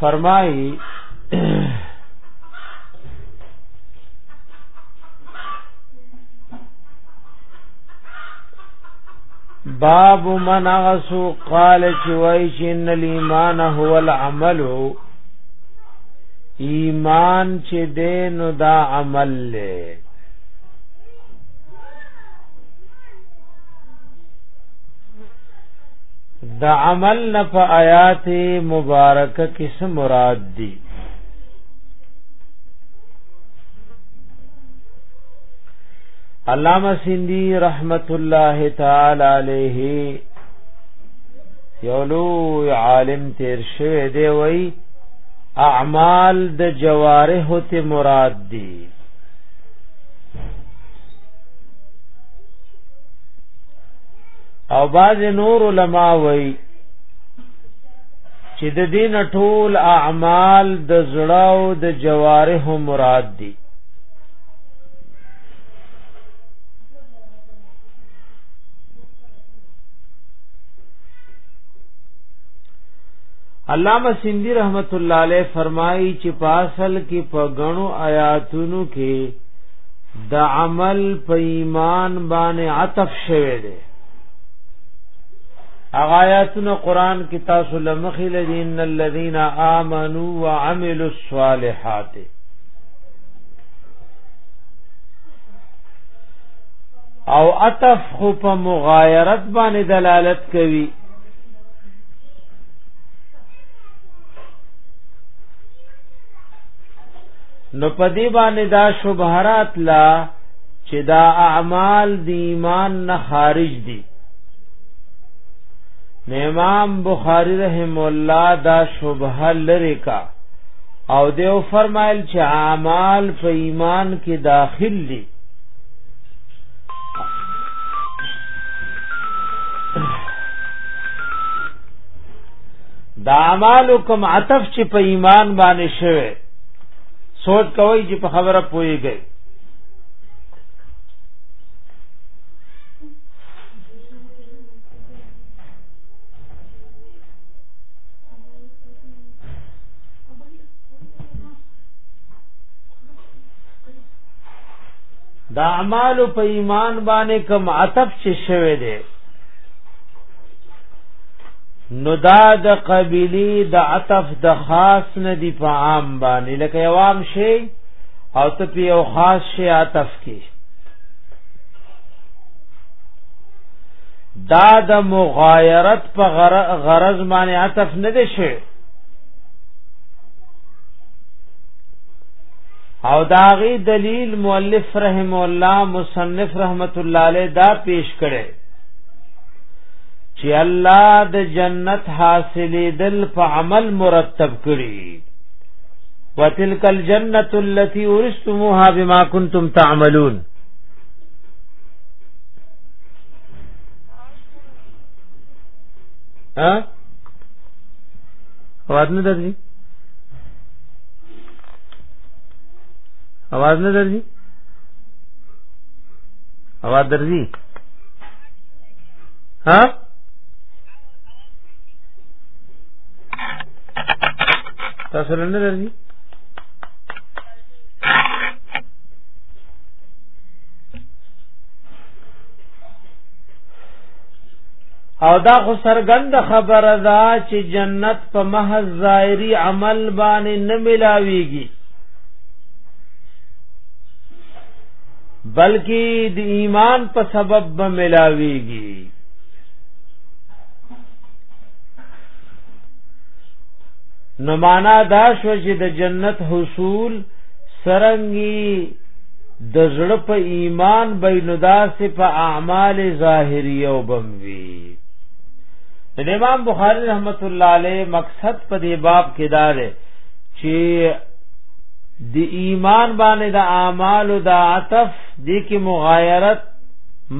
فرمایي باب من غسو قال چې وای چې ان الايمان هو العمل ایمان چې دین دا عمل له د عمل نه په آیات مبارکه کې څه مراد دي علامہ سیندی رحمت الله تعالی علیه یولو عالم تیر شوی دی وای اعمال د جوارح ته مراد دي او باز نور علما وای چې د دین ټول اعمال د زړه او د جوارح مراد دي علامہ سیندی رحمت الله علیه فرمایي چې په اصل کې په غنو آیاتونو کې د عمل په ایمان باندې عطف شوه دی اغایاتنا قران کې تاسو لمخې لدین الذین آمنو وعملوا الصالحات او عطف خو په مغایرت باندې دلالت کوي نو په دې باندې دا شبهات لا چې دا اعمال د ایمان نه خارج دي امام بخاری رحم الله دا شبهه لری کا او دیو فرمایل چې اعمال په ایمان کې داخل دي دا اعمال کوم عطف چې په ایمان باندې شوه سوچ کوي چې په خبره پويږي دا اعمال په ایمان باندې کم عطف چې شوه دی نو دا د قبیلی د عطف د خاص نه دی په عام باندې لکه یو عام شی او ته په یو خاص شی عطف کې دا د مغایرت په غرض باندې عطف نه دی شی او داغي دلیل مؤلف رحم الله مصنف رحمت الله علیه دا پیش کړي چې الله د جنت حاصلې دل په عمل مرتب کړي وتلک الجنه التي ورثتموها بما كنتم تعملون ها اواز نه درځي اواز نه درځي اوا درځي ها تاسو نه درځي او دا خو سرګند خبره ده چې جنت په محض ظاهري عمل باندې نه ملاويږي بلکې د ایمان په سبب به ملاويږي نو معنا دا شو چې د جنت حصول سرنګي د زړه په ایمان بیندا سه په اعمال ظاهریه وبموي د امام بخاری رحمت الله علیه مقصد په دې باب کې دا دی چې د ایمان باندې د اعمال د عطف د کی مغایرت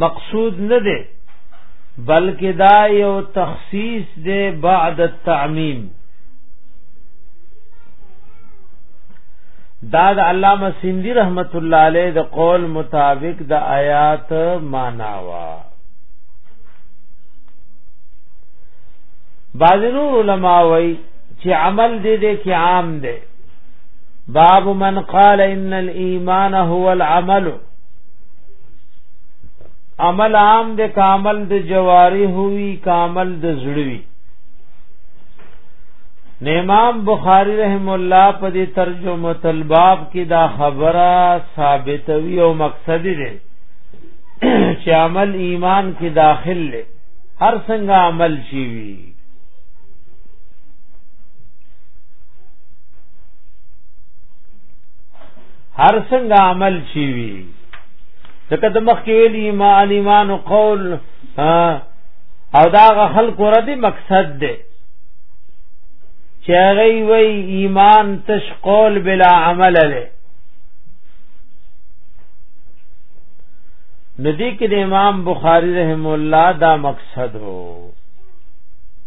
مقصود نه ده بلکې دا یو تخصیص ده بعد التعمیم دا د علامه سیندی رحمت الله علیه د قول مطابق د آیات معنا وا بعض علماء وای چې عمل دې دې کې عام دی باب من قال ان الايمان هو العمل عمل عام د کامل د جواری ہوئی کامل د زړوی امام بخاری رحم الله په دې ترجمه تلباب کې دا خبره ثابتوي او مقصد دی چې عمل ایمان کې داخل لې هر څنګه عمل شي وي هر څنګه عمل چی وی ځکه د مخ کې ویل ایمان ایمان قول او دا خلق رد مقصد ده چاغی وی ایمان تش قول بلا عمل له ندی کې د امام بخاری رحم الله دا مقصد وو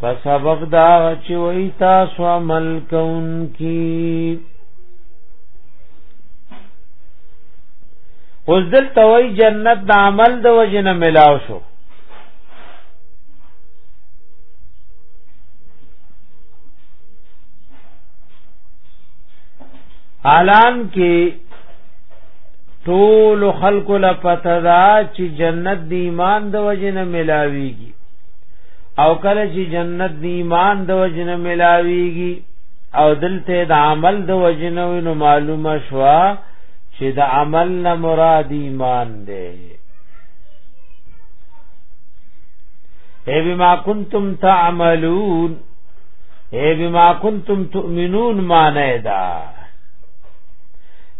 په سبب دا چې وای تاسو عمل کون کی اوس دل توي جنت د عمل د وجنه ملاو شو حالان کې ټول خلق لپاره چې جنت د ایمان د وجنه ملاويږي او کله چې جنت د ایمان د وجنه ملاويږي او دلته د عمل د وجنه نو معلومه شوا چې د عمل نه مراد ایمان دی اے بما کنتم تعملون اے بما کنتم تؤمنون معنی دا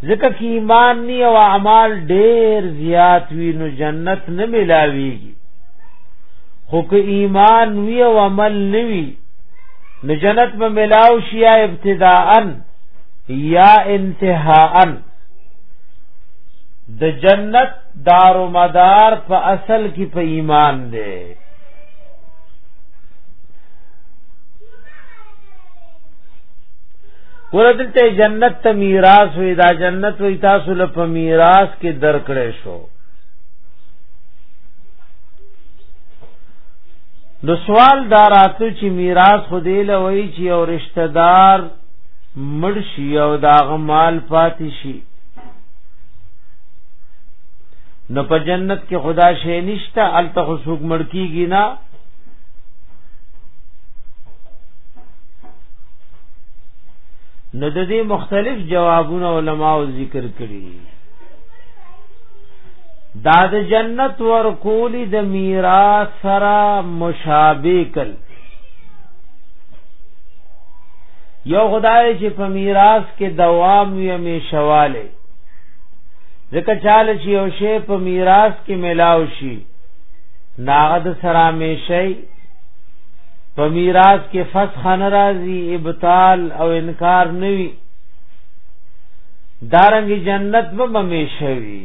ځکه کې ایمان نی او اعمال ډېر زیات وي نو جنت نه ملاويږي خو که ایمان وی او عمل نوی نو جنت به ملاو شي یا ابتداءا یا انتهاءا د جنت دار و مدار په اصل کې په ایمان دی ورته جنت ته میراث وې دا جنت وې تاسو له په میراث کې درکړې شو نو سوال دا راته چې میراث خو دی لوي چې او رشتہ دار مړ شي او دا غمال پاتې شي نو په جنت کې خدا شي نشته الته خو څوک مړ کیږي نه نو د دې مختلف جوابونه علماو ذکر کړی دا د جنت ورکولی د میراث سره مشابه کل یو خدای چې په میراث کې دوام وي همیشواله ځکه چاله چې یو شی په میراث کې ملاو شي ناغد سره همیشئ په میراث کې فسخ ناراضي ابطال او انکار نوي دارنګ جنت به همیشه وي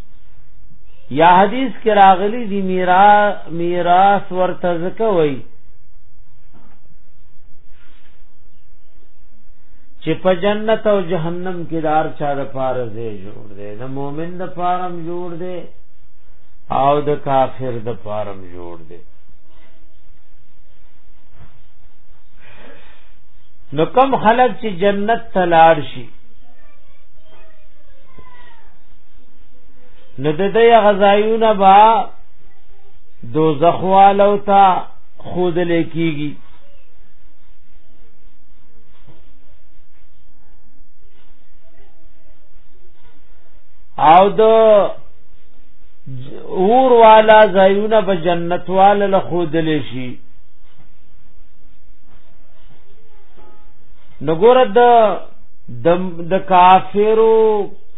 یا حدیث کې راغلی دی میرا میراث ورته زکه وای چې په جنت او جهنم کې دار چا د پاره زی جوړ دی د مؤمن د پارم جوړ دی او د کافر د پارم جوړ دی نو کم خلق چې جنت تلار شي نو د دې غزایونه با دوزخ والو تا خود لیکيږي او د اور والا زایونه په جنت والا له خود لشي نګور د د کافرو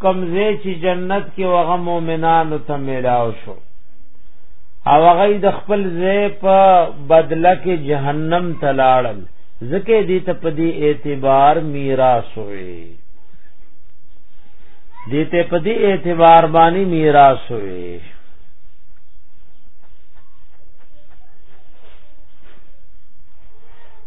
کمزې چې جنت کې وغه مؤمنانو ته میلاو شو او هغه د خپل ځای په بدله کې جهنم ته لاړل ځکه دې ته په دې اعتبار میراث وي دې ته په دې اعتبار باندې میراث وي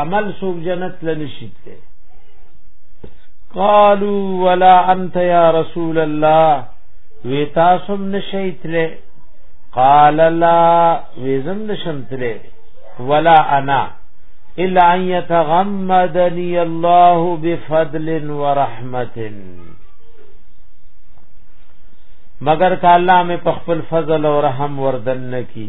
عمل سوق جنت لنشیت ته قالوا ولا انت يا رسول الله وی تاسو نشیت له قال لا وزم نشمت له ولا انا الا ان يتغمدني الله بفضل ورحمه مگر کا الله میں پخپل فضل اور رحم وردن کی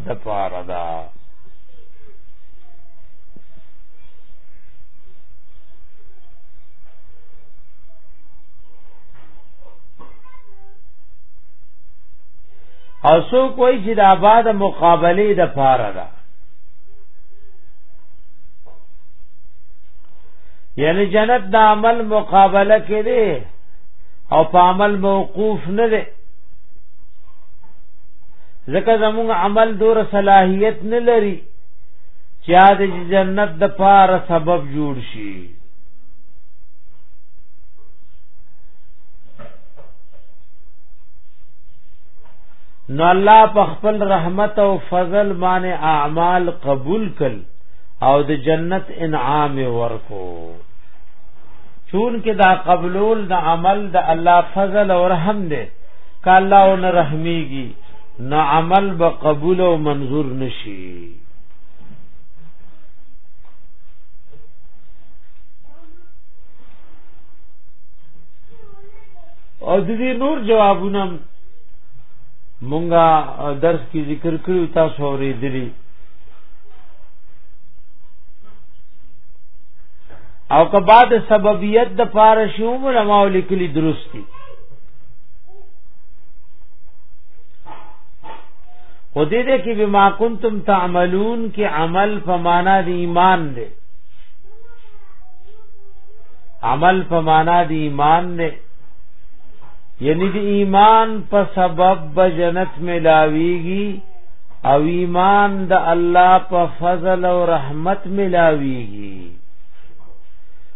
د پاره دا او سو کوئی چې د آباد مقابله د پاره ده یعنی جنت د عمل مقابله کې ده او په عمل موقوف نه ده ځکه زموږ عمل دور صلاحیت نه لري چې د جنت د پاره سبب جوړ شي نو الله په خپل رحمت او فضل باندې اعمال قبول کړ او د جنت انعام ورکو چون کې دا قبول د عمل د الله فضل او رحم دی کاله او نه رحمیږي نه عمل به قبول او منظور نشي او د دې نور جوابونه مونږه درس کې ذکر کړو تاسو اورېدلی او که بعد سببیت د پاره شوم علماء لیکلي درستی خو دې دې کې بما کنتم تعملون کې عمل فمانا دی ایمان دی عمل فمانا دی ایمان دی یعنی دی ایمان په سبب به جنت ملاویږي او ایمان د الله په فضل او رحمت ملاویږي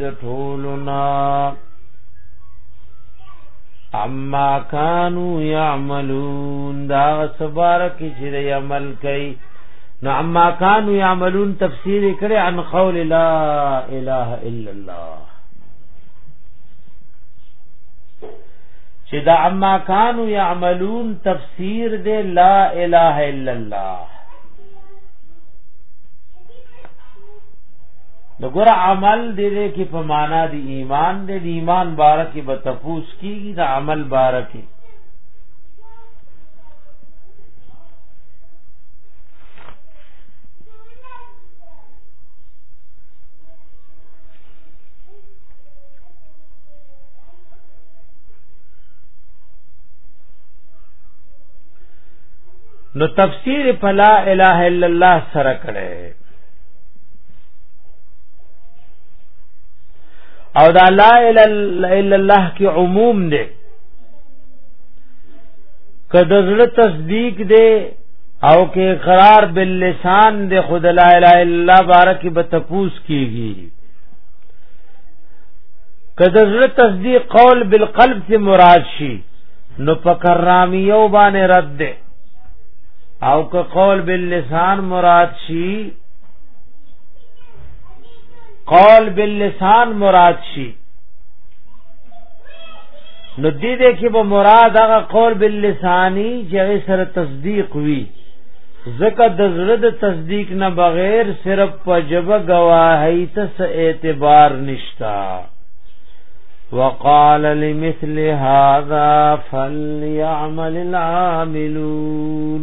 د ټولنا اما کانو یعملون دا سبارک چې د عمل کوي نو اما کانو یعملون تفسیر کړي عن قول لا اله الا الله چې دا اما کانو یعملون تفسیر دې لا اله الا الله د ګور عمل دې دې کې په معنا دی ایمان دې دی ایمان بارکه به تفوس کیږي د عمل بارکه نو تفسیر فلا اله الا الله سره کړه او دا لا اله الا الله کې عموم دی که د زړه تصدیق دی او کې اقرار باللسان دی خود لا اله الا الله بارک به تپوس کیږي که د زړه تصدیق قول بالقلب ته مراد شي نو په کرامیو باندې رد ده او که قول باللسان مراد شي قول باللسان مراد شي نو دې دې کې به مراد هغه قول باللسانی چې سره تصدیق وي زکه د زړه د تصدیق نه بغیر صرف په جبه گواهی ته څه اعتبار نشتا وقال لمثل هذا فليعمل العاملون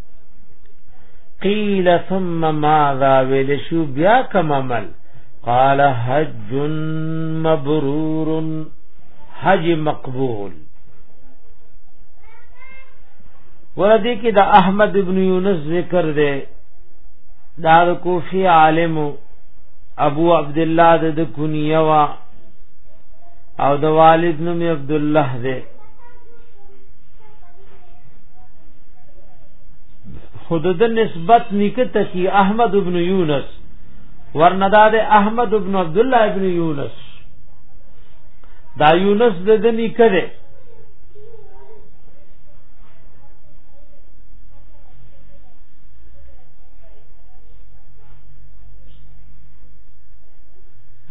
قیل ثم ماذا ویل شو بیا کم عمل قال حج مبرور حج مقبول وردی کې د احمد ابن یونس ذکر دی دار کوفی عالم ابو عبد الله د کنیه وا او د والد نوم عبد الله دی خود د نسبت نکته کی احمد ابن یونس ورندا د احمد ابن عبد الله ابن یونس دا یونس د د نکره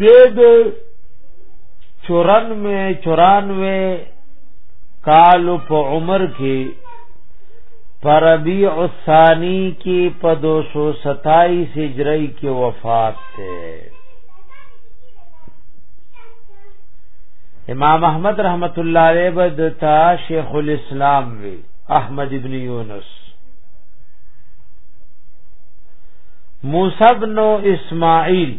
دید چورن میں چورانوے کالو په عمر کې پربیع الثانی کې په 227 هجری کې وفات ده امام احمد رحمت الله علیه بد تا شیخ الاسلام وی احمد ابن یونس موسی بن اسماعیل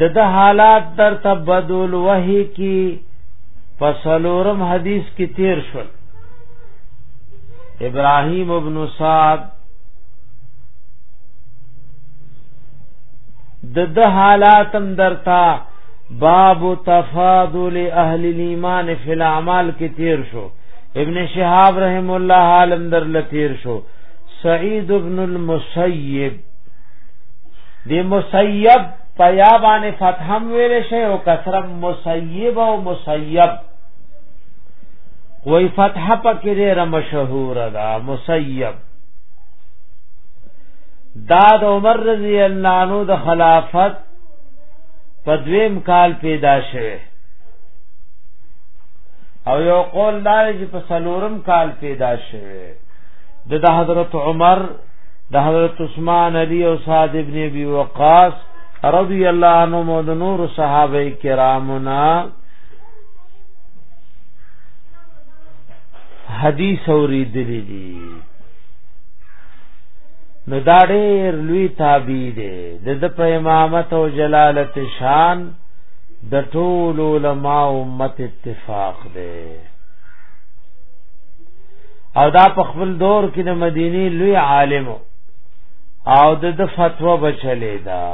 د د حالات در تبدل وحی کی پسلورم حدیث کی تیر شول ابراهیم ابن سعد د د حالاتم درتا باب تفاضل اهل الايمان فی الاعمال کی تیر شو ابن شهاب رحم الله عالم در لتیر شو سعید ابن المسیب دی مسیب پیا باندې فتحم ویل شي او کسرم مسیب او مسیب کوئی فتح پکې ډېر مشهور ده مسیب داد عمر رضی الله عنه د خلافت په دویم کال پیدا شوه او یو قول دار چې په سلورم کال پیدا شوه د حضرت عمر د حضرت عثمان علی او سعد ابن ابي وقاص رضی الله عنهم او د نور صحابه کرامنا حدیث اوریدلی دي نو دا ډېر لوی تابع دی د د په امامت او جلالت شان د ټول علما امت اتفاق دی او دا په خپل دور کې د مدینه لوی عالم او د د فتوا بچلې دا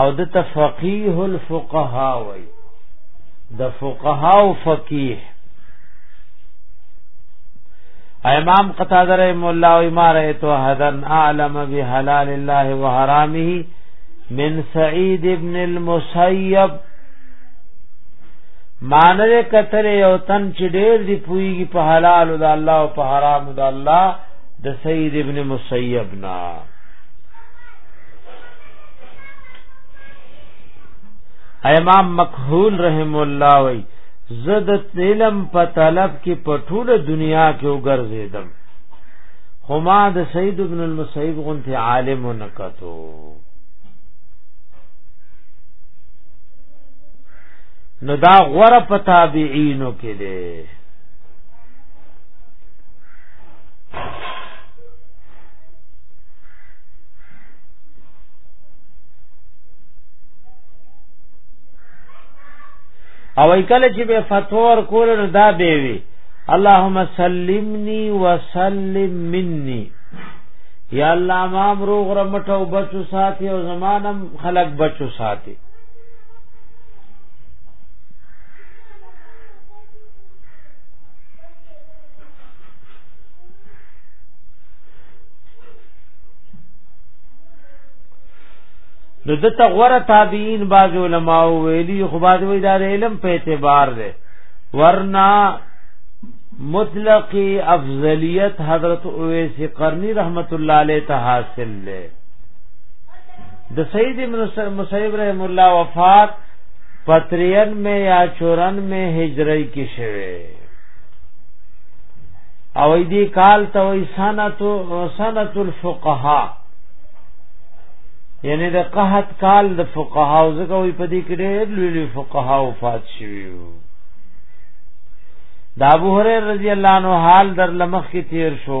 او د تفقیه الفقها وای د فقها او فقيه امام قتاده رحم الله او اماره تو حدن اعلم بحلال الله وحرامه من سعید ابن المسیب مانره کتل یو تن چې ډېر دی پویږي په حلال او د الله او په حرام د الله د سید ابن مسیب نا امام مکحول رحم الله وی زد علم په طلب کې په ټوله دنیا کې وګرځیدم خو ما د سید ابن المسیب غونته عالم نکتو نو دا غره په تابعینو کې دی او کله چې به فتور کول نو دا به وی اللهم سلمنی وسلم مني یا الله ما امرو غره مټو بچو ساتي او زمانم خلق بچو ساتي نو د تغوره تابعین باز علماء ویلی خو باز وی دا علم په اعتبار ده ورنا مطلق افضلیت حضرت اویس قرنی رحمت الله علیه ته حاصل ده د سید ابن مسیب رحم الله وفات پترین میں یا چورن میں ہجری کی شوه او دی کال ته وی سنت سنت الفقها یعنی د قحط کال د فقها او زکه وی په دې کې ډېر لوی فقها وفات شوی دا ابو هريره رضی الله عنه حال در لمخ کې تیر شو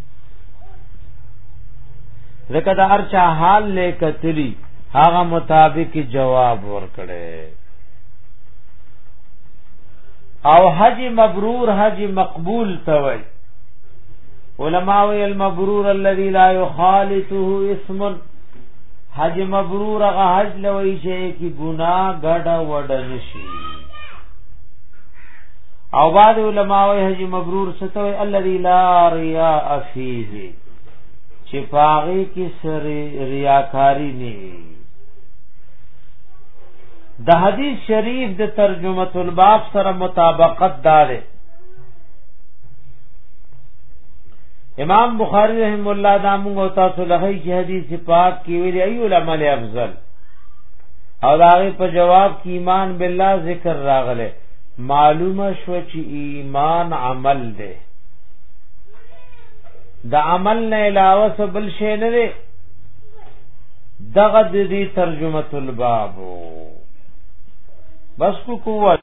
ځکه د ارچا حال لیکتلی هغه مطابق جواب ورکړي او حج مبرور حج مقبول توي علماء المبرور الذي لا يخالطه اسم حج مبرور غ حج لوي شي کی ګنا غډ وډ نشي او بعد علماء وی حج مبرور ستوي الذي لا رياء فيه چې پاغي کې سر ریاکاری نه د حدیث شریف د ترجمه الباب سره مطابقت دار امام بخاری رحم الله دا موږ او تاسو له هي حدیث پاک کې ویل ای علماء افضل او دا په جواب کې ایمان بالله ذکر راغله معلومه شو چې ایمان عمل دی د عمل نه علاوه څه بل شی نه دی دغه د دې ترجمه الباب بس کو قوت